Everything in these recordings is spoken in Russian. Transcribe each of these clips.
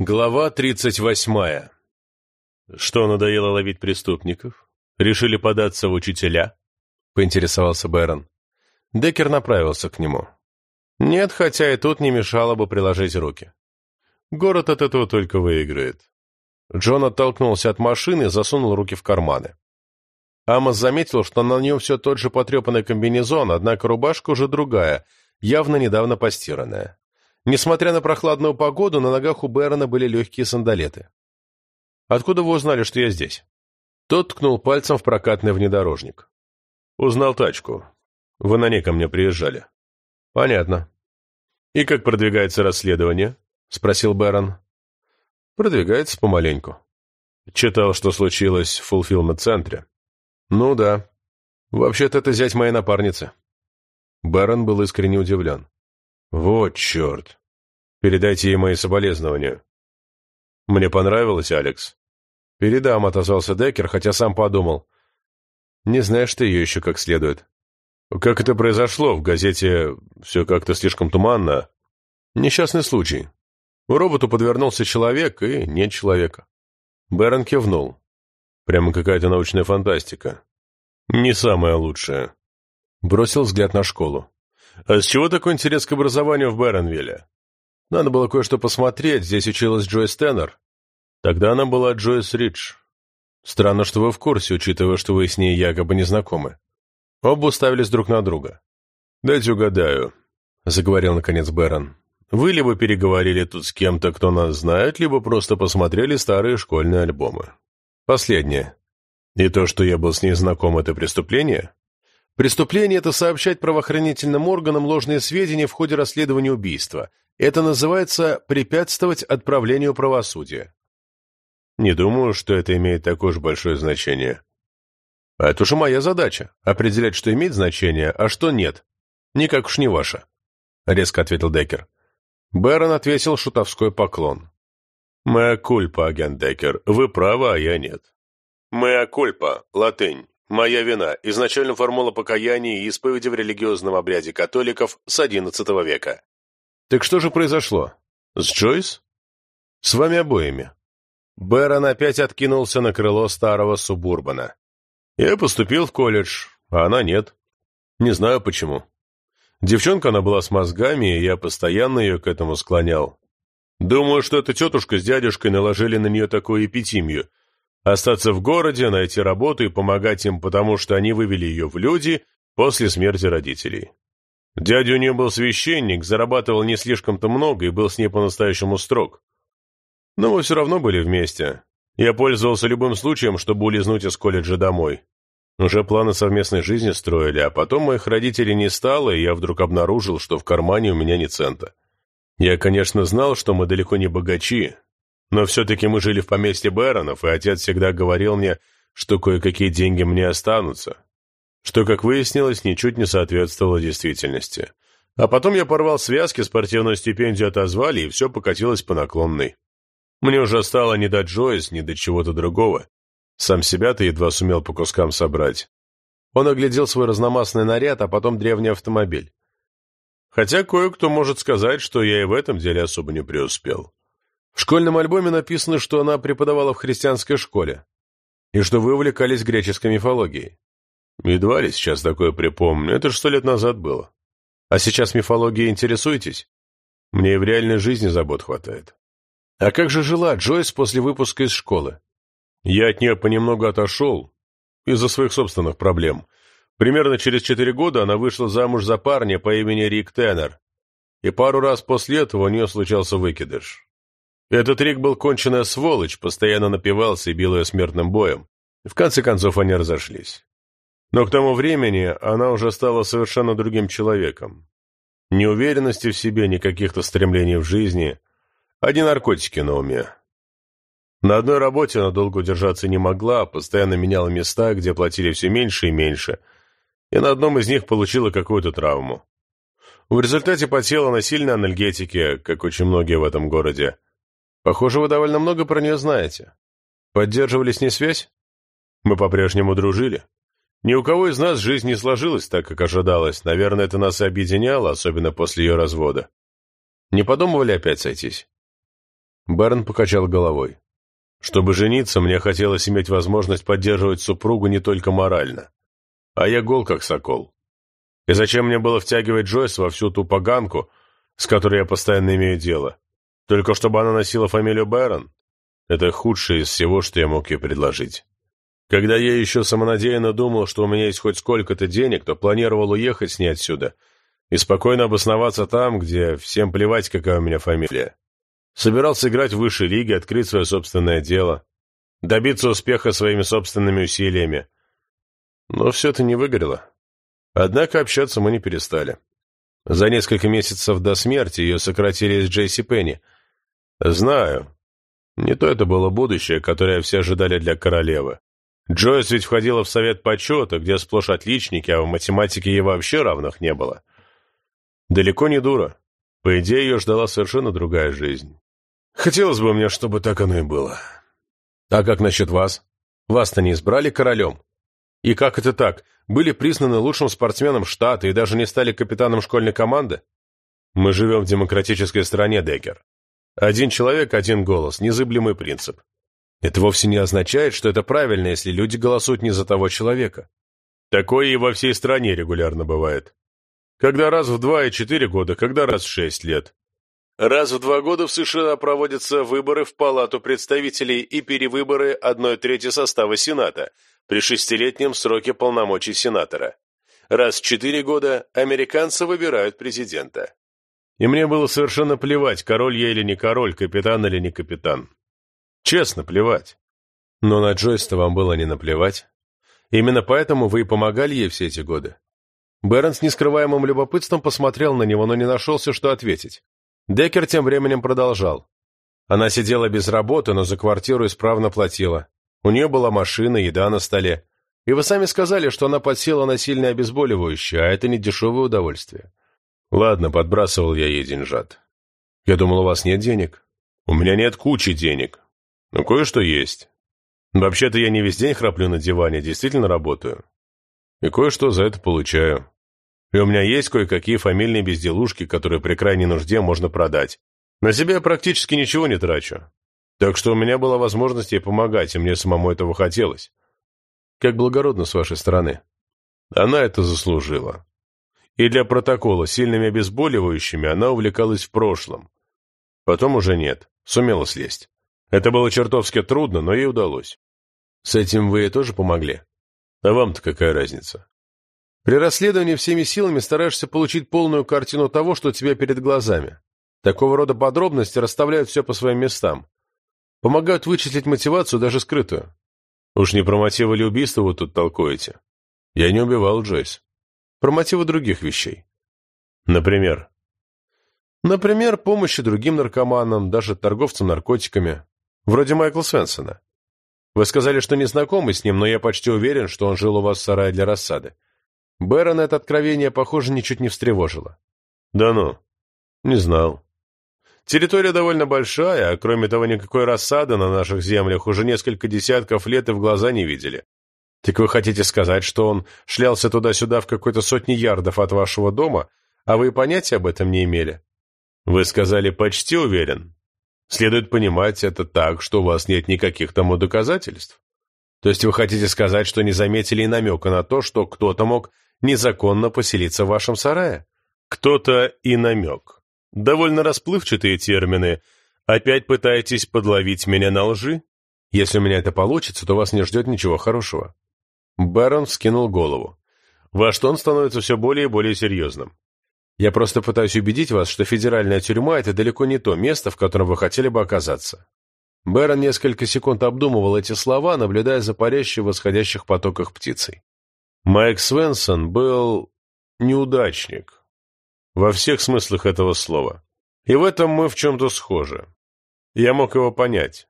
Глава тридцать восьмая. Что, надоело ловить преступников? Решили податься в учителя? Поинтересовался Бэрон. Деккер направился к нему. Нет, хотя и тут не мешало бы приложить руки. Город от этого только выиграет. Джон оттолкнулся от машины и засунул руки в карманы. Амос заметил, что на нем все тот же потрепанный комбинезон, однако рубашка уже другая, явно недавно постиранная. Несмотря на прохладную погоду, на ногах у Бэрона были легкие сандалеты. «Откуда вы узнали, что я здесь?» Тот ткнул пальцем в прокатный внедорожник. «Узнал тачку. Вы на ней ко мне приезжали». «Понятно». «И как продвигается расследование?» — спросил Бэрон. «Продвигается помаленьку». «Читал, что случилось в фулфилмент-центре». «Ну да. Вообще-то это зять моей напарницы». Бэрон был искренне удивлен. «Вот черт! Передайте ей мои соболезнования. Мне понравилось, Алекс. Передам, отозвался Деккер, хотя сам подумал. Не знаешь ты ее еще как следует. Как это произошло? В газете все как-то слишком туманно. Несчастный случай. Роботу подвернулся человек, и нет человека. Бэрон кивнул. Прямо какая-то научная фантастика. Не самая лучшая. Бросил взгляд на школу. А с чего такой интерес к образованию в Бэронвилле? Надо было кое-что посмотреть, здесь училась Джойс Теннер. Тогда она была Джойс Ридж. Странно, что вы в курсе, учитывая, что вы с ней якобы не знакомы. Оба уставились друг на друга. «Дайте угадаю», — заговорил наконец Бэрон. «Вы либо переговорили тут с кем-то, кто нас знает, либо просто посмотрели старые школьные альбомы. Последнее. И то, что я был с ней знаком, это преступление?» Преступление – это сообщать правоохранительным органам ложные сведения в ходе расследования убийства. Это называется препятствовать отправлению правосудия. Не думаю, что это имеет такое же большое значение. А это уже моя задача – определять, что имеет значение, а что нет. Никак уж не ваша, – резко ответил Деккер. Бэрон ответил шутовской поклон. «Мэа кульпа, агент Деккер. Вы правы, а я нет». «Мэа кульпа, латынь. Моя вина. Изначально формула покаяния и исповеди в религиозном обряде католиков с XI века. Так что же произошло? С Джойс? С вами обоими. Бэрон опять откинулся на крыло старого субурбана. Я поступил в колледж, а она нет. Не знаю почему. Девчонка она была с мозгами, и я постоянно ее к этому склонял. Думаю, что эта тетушка с дядюшкой наложили на нее такую эпитимию, Остаться в городе, найти работу и помогать им, потому что они вывели ее в люди после смерти родителей. Дядя у нее был священник, зарабатывал не слишком-то много и был с ней по-настоящему строг. Но мы все равно были вместе. Я пользовался любым случаем, чтобы улизнуть из колледжа домой. Уже планы совместной жизни строили, а потом моих родителей не стало, и я вдруг обнаружил, что в кармане у меня ни цента. Я, конечно, знал, что мы далеко не богачи, но все-таки мы жили в поместье Бэронов, и отец всегда говорил мне, что кое-какие деньги мне останутся, что, как выяснилось, ничуть не соответствовало действительности. А потом я порвал связки, спортивную стипендию отозвали, и все покатилось по наклонной. Мне уже стало не до Джойс, ни до чего-то другого. Сам себя-то едва сумел по кускам собрать. Он оглядел свой разномастный наряд, а потом древний автомобиль. Хотя кое-кто может сказать, что я и в этом деле особо не преуспел. В школьном альбоме написано, что она преподавала в христианской школе, и что вы увлекались греческой мифологией. Едва ли сейчас такое припомню, это ж сто лет назад было. А сейчас мифологией интересуетесь? Мне и в реальной жизни забот хватает. А как же жила Джойс после выпуска из школы? Я от нее понемногу отошел из-за своих собственных проблем. Примерно через четыре года она вышла замуж за парня по имени Рик Теннер, и пару раз после этого у нее случался выкидыш. Этот Рик был конченая сволочь, постоянно напивался и бил ее смертным боем. В конце концов, они разошлись. Но к тому времени она уже стала совершенно другим человеком. Ни уверенности в себе, ни каких-то стремлений в жизни, одни наркотики на уме. На одной работе она долго удержаться не могла, постоянно меняла места, где платили все меньше и меньше, и на одном из них получила какую-то травму. В результате потела на сильной анальгетике, как очень многие в этом городе, Похоже, вы довольно много про нее знаете. Поддерживали с ней связь? Мы по-прежнему дружили. Ни у кого из нас жизнь не сложилась так, как ожидалось. Наверное, это нас и объединяло, особенно после ее развода. Не подумывали опять сойтись? Бэрон покачал головой. Чтобы жениться, мне хотелось иметь возможность поддерживать супругу не только морально. А я гол, как сокол. И зачем мне было втягивать Джойс во всю ту поганку, с которой я постоянно имею дело? Только чтобы она носила фамилию Бэрон? Это худшее из всего, что я мог ей предложить. Когда я еще самонадеянно думал, что у меня есть хоть сколько-то денег, то планировал уехать с ней отсюда и спокойно обосноваться там, где всем плевать, какая у меня фамилия. Собирался играть в высшей лиге, открыть свое собственное дело, добиться успеха своими собственными усилиями. Но все это не выгорело. Однако общаться мы не перестали. За несколько месяцев до смерти ее сократили из Джейси Пенни. Знаю. Не то это было будущее, которое все ожидали для королевы. Джойс ведь входила в совет почета, где сплошь отличники, а в математике ей вообще равных не было. Далеко не дура. По идее, ее ждала совершенно другая жизнь. Хотелось бы мне, чтобы так оно и было. А как насчет вас? Вас-то не избрали королем? И как это так? Были признаны лучшим спортсменом штата и даже не стали капитаном школьной команды? Мы живем в демократической стране, Деккер. Один человек, один голос, незыблемый принцип. Это вовсе не означает, что это правильно, если люди голосуют не за того человека. Такое и во всей стране регулярно бывает. Когда раз в два и четыре года, когда раз в шесть лет. Раз в два года в США проводятся выборы в Палату представителей и перевыборы одной трети состава Сената при шестилетнем сроке полномочий сенатора. Раз в четыре года американцы выбирают президента. И мне было совершенно плевать, король я или не король, капитан или не капитан. Честно, плевать. Но на Джойс-то вам было не наплевать. Именно поэтому вы и помогали ей все эти годы. Бэрон с нескрываемым любопытством посмотрел на него, но не нашелся, что ответить. Деккер тем временем продолжал. Она сидела без работы, но за квартиру исправно платила. У нее была машина, еда на столе. И вы сами сказали, что она подсела на сильное обезболивающее, а это не дешевое удовольствие. Ладно, подбрасывал я ей деньжат. Я думал, у вас нет денег. У меня нет кучи денег. Но кое-что есть. Вообще-то я не весь день храплю на диване, действительно работаю. И кое-что за это получаю. И у меня есть кое-какие фамильные безделушки, которые при крайней нужде можно продать. На себя я практически ничего не трачу. Так что у меня была возможность ей помогать, и мне самому этого хотелось. Как благородно с вашей стороны. Она это заслужила. И для протокола сильными обезболивающими она увлекалась в прошлом. Потом уже нет, сумела слезть. Это было чертовски трудно, но ей удалось. С этим вы ей тоже помогли? А вам-то какая разница? При расследовании всеми силами стараешься получить полную картину того, что у тебя перед глазами. Такого рода подробности расставляют все по своим местам. Помогают вычислить мотивацию, даже скрытую. Уж не про мотивы или убийства вы тут толкуете. Я не убивал Джойс. Про мотивы других вещей. Например? Например, помощи другим наркоманам, даже торговцам наркотиками. Вроде Майкла Свенсона. Вы сказали, что не знакомы с ним, но я почти уверен, что он жил у вас в сарае для рассады. Бэрон это откровение, похоже, ничуть не встревожило. Да ну, не знал. Территория довольно большая, а кроме того, никакой рассады на наших землях уже несколько десятков лет и в глаза не видели. Так вы хотите сказать, что он шлялся туда-сюда в какой-то сотни ярдов от вашего дома, а вы понятия об этом не имели? Вы сказали «почти уверен». Следует понимать это так, что у вас нет никаких тому доказательств. То есть вы хотите сказать, что не заметили и намека на то, что кто-то мог незаконно поселиться в вашем сарае? Кто-то и намек. Довольно расплывчатые термины. Опять пытаетесь подловить меня на лжи? Если у меня это получится, то вас не ждет ничего хорошего. Бэрон вскинул голову. Ваш тон становится все более и более серьезным. Я просто пытаюсь убедить вас, что федеральная тюрьма – это далеко не то место, в котором вы хотели бы оказаться». Бэрон несколько секунд обдумывал эти слова, наблюдая за парящей в восходящих потоках птицей. Майк Свенсон был неудачник. Во всех смыслах этого слова. И в этом мы в чем-то схожи. Я мог его понять.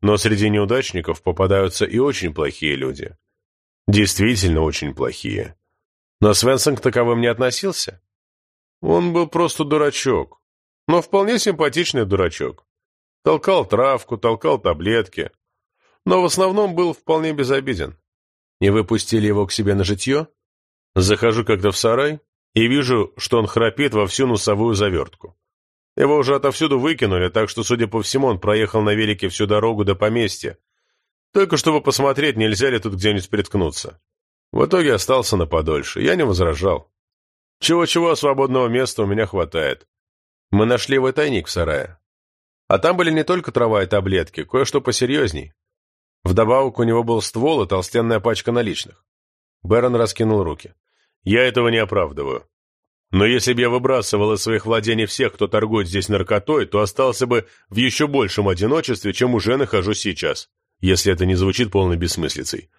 Но среди неудачников попадаются и очень плохие люди. Действительно очень плохие. Но Свенсон к таковым не относился. Он был просто дурачок, но вполне симпатичный дурачок. Толкал травку, толкал таблетки, но в основном был вполне безобиден. И вы пустили его к себе на житье? Захожу как-то в сарай и вижу, что он храпит во всю носовую завертку. Его уже отовсюду выкинули, так что, судя по всему, он проехал на велике всю дорогу до поместья. Только чтобы посмотреть, нельзя ли тут где-нибудь приткнуться. В итоге остался на подольше. Я не возражал. Чего-чего, свободного места у меня хватает. Мы нашли его тайник в сарае. А там были не только трава и таблетки, кое-что посерьезней. Вдобавок у него был ствол и толстенная пачка наличных. Бэрон раскинул руки. «Я этого не оправдываю. Но если бы я выбрасывал из своих владений всех, кто торгует здесь наркотой, то остался бы в еще большем одиночестве, чем уже нахожусь сейчас, если это не звучит полной бессмыслицей.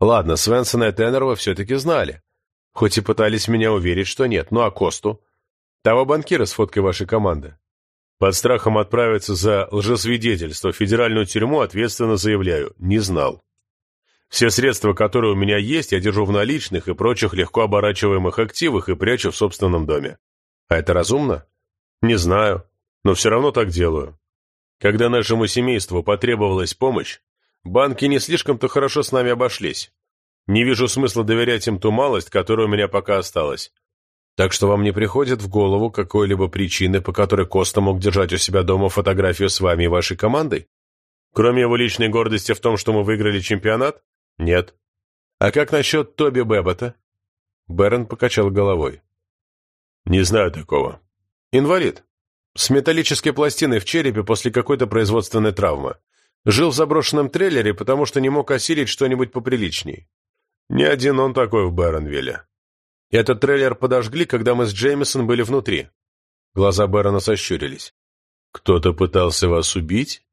Ладно, Свенсона и Теннерова все-таки знали. Хоть и пытались меня уверить, что нет. Ну а Косту? Того банкира с фоткой вашей команды. Под страхом отправиться за лжесвидетельство в федеральную тюрьму ответственно заявляю, не знал. Все средства, которые у меня есть, я держу в наличных и прочих легко оборачиваемых активах и прячу в собственном доме. А это разумно? Не знаю, но все равно так делаю. Когда нашему семейству потребовалась помощь, банки не слишком-то хорошо с нами обошлись. Не вижу смысла доверять им ту малость, которая у меня пока осталась. Так что вам не приходит в голову какой-либо причины, по которой Коста мог держать у себя дома фотографию с вами и вашей командой? Кроме его личной гордости в том, что мы выиграли чемпионат? Нет. А как насчет Тоби Бэббота? Бэрон покачал головой. Не знаю такого. Инвалид. С металлической пластиной в черепе после какой-то производственной травмы. Жил в заброшенном трейлере, потому что не мог осилить что-нибудь поприличней. Не один он такой в Бэронвилле. Этот трейлер подожгли, когда мы с Джеймисон были внутри. Глаза Бэрона сощурились. Кто-то пытался вас убить?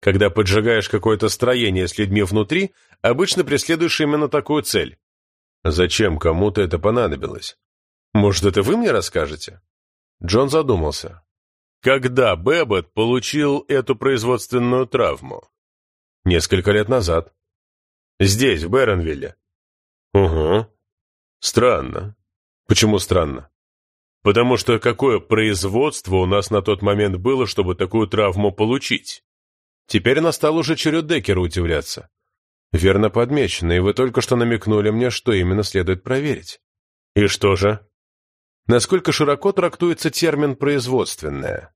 Когда поджигаешь какое-то строение с людьми внутри, обычно преследуешь именно такую цель. Зачем кому-то это понадобилось? Может, это вы мне расскажете? Джон задумался. Когда Бэббот получил эту производственную травму? Несколько лет назад. Здесь, в Бэронвилле. Угу. Странно. Почему странно? Потому что какое производство у нас на тот момент было, чтобы такую травму получить? Теперь настал уже черед Деккера удивляться. Верно подмечено, и вы только что намекнули мне, что именно следует проверить. И что же? Насколько широко трактуется термин «производственное»?